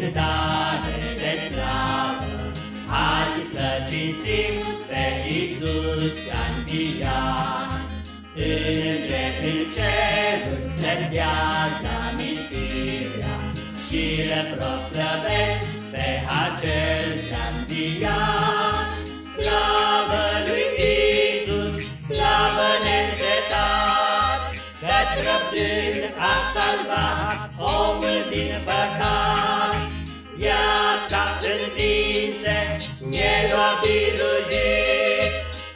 cântare de slavă, azi să cinstim pe Iisus ce-a înviat. Înger în ceruri se-ndează amintirea și le proslăvesc pe acel ce-a înviat. Slavă lui Iisus, slavă neîncetat, căci răbdând a salvat învinse, mielul biruit,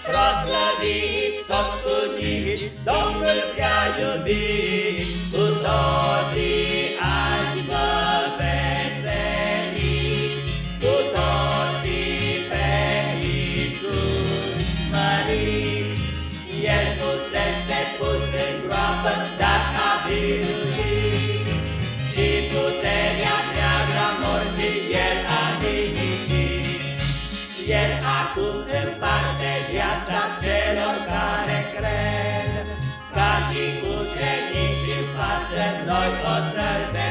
proslăviți toți uniți, Domnul prea iubit, cu toții azi vă veseliți, cu toții pe Iisus măriți. El fusese pus în groapă, El acum împarte viața celor care cred, ca și ucenici în față noi o să-L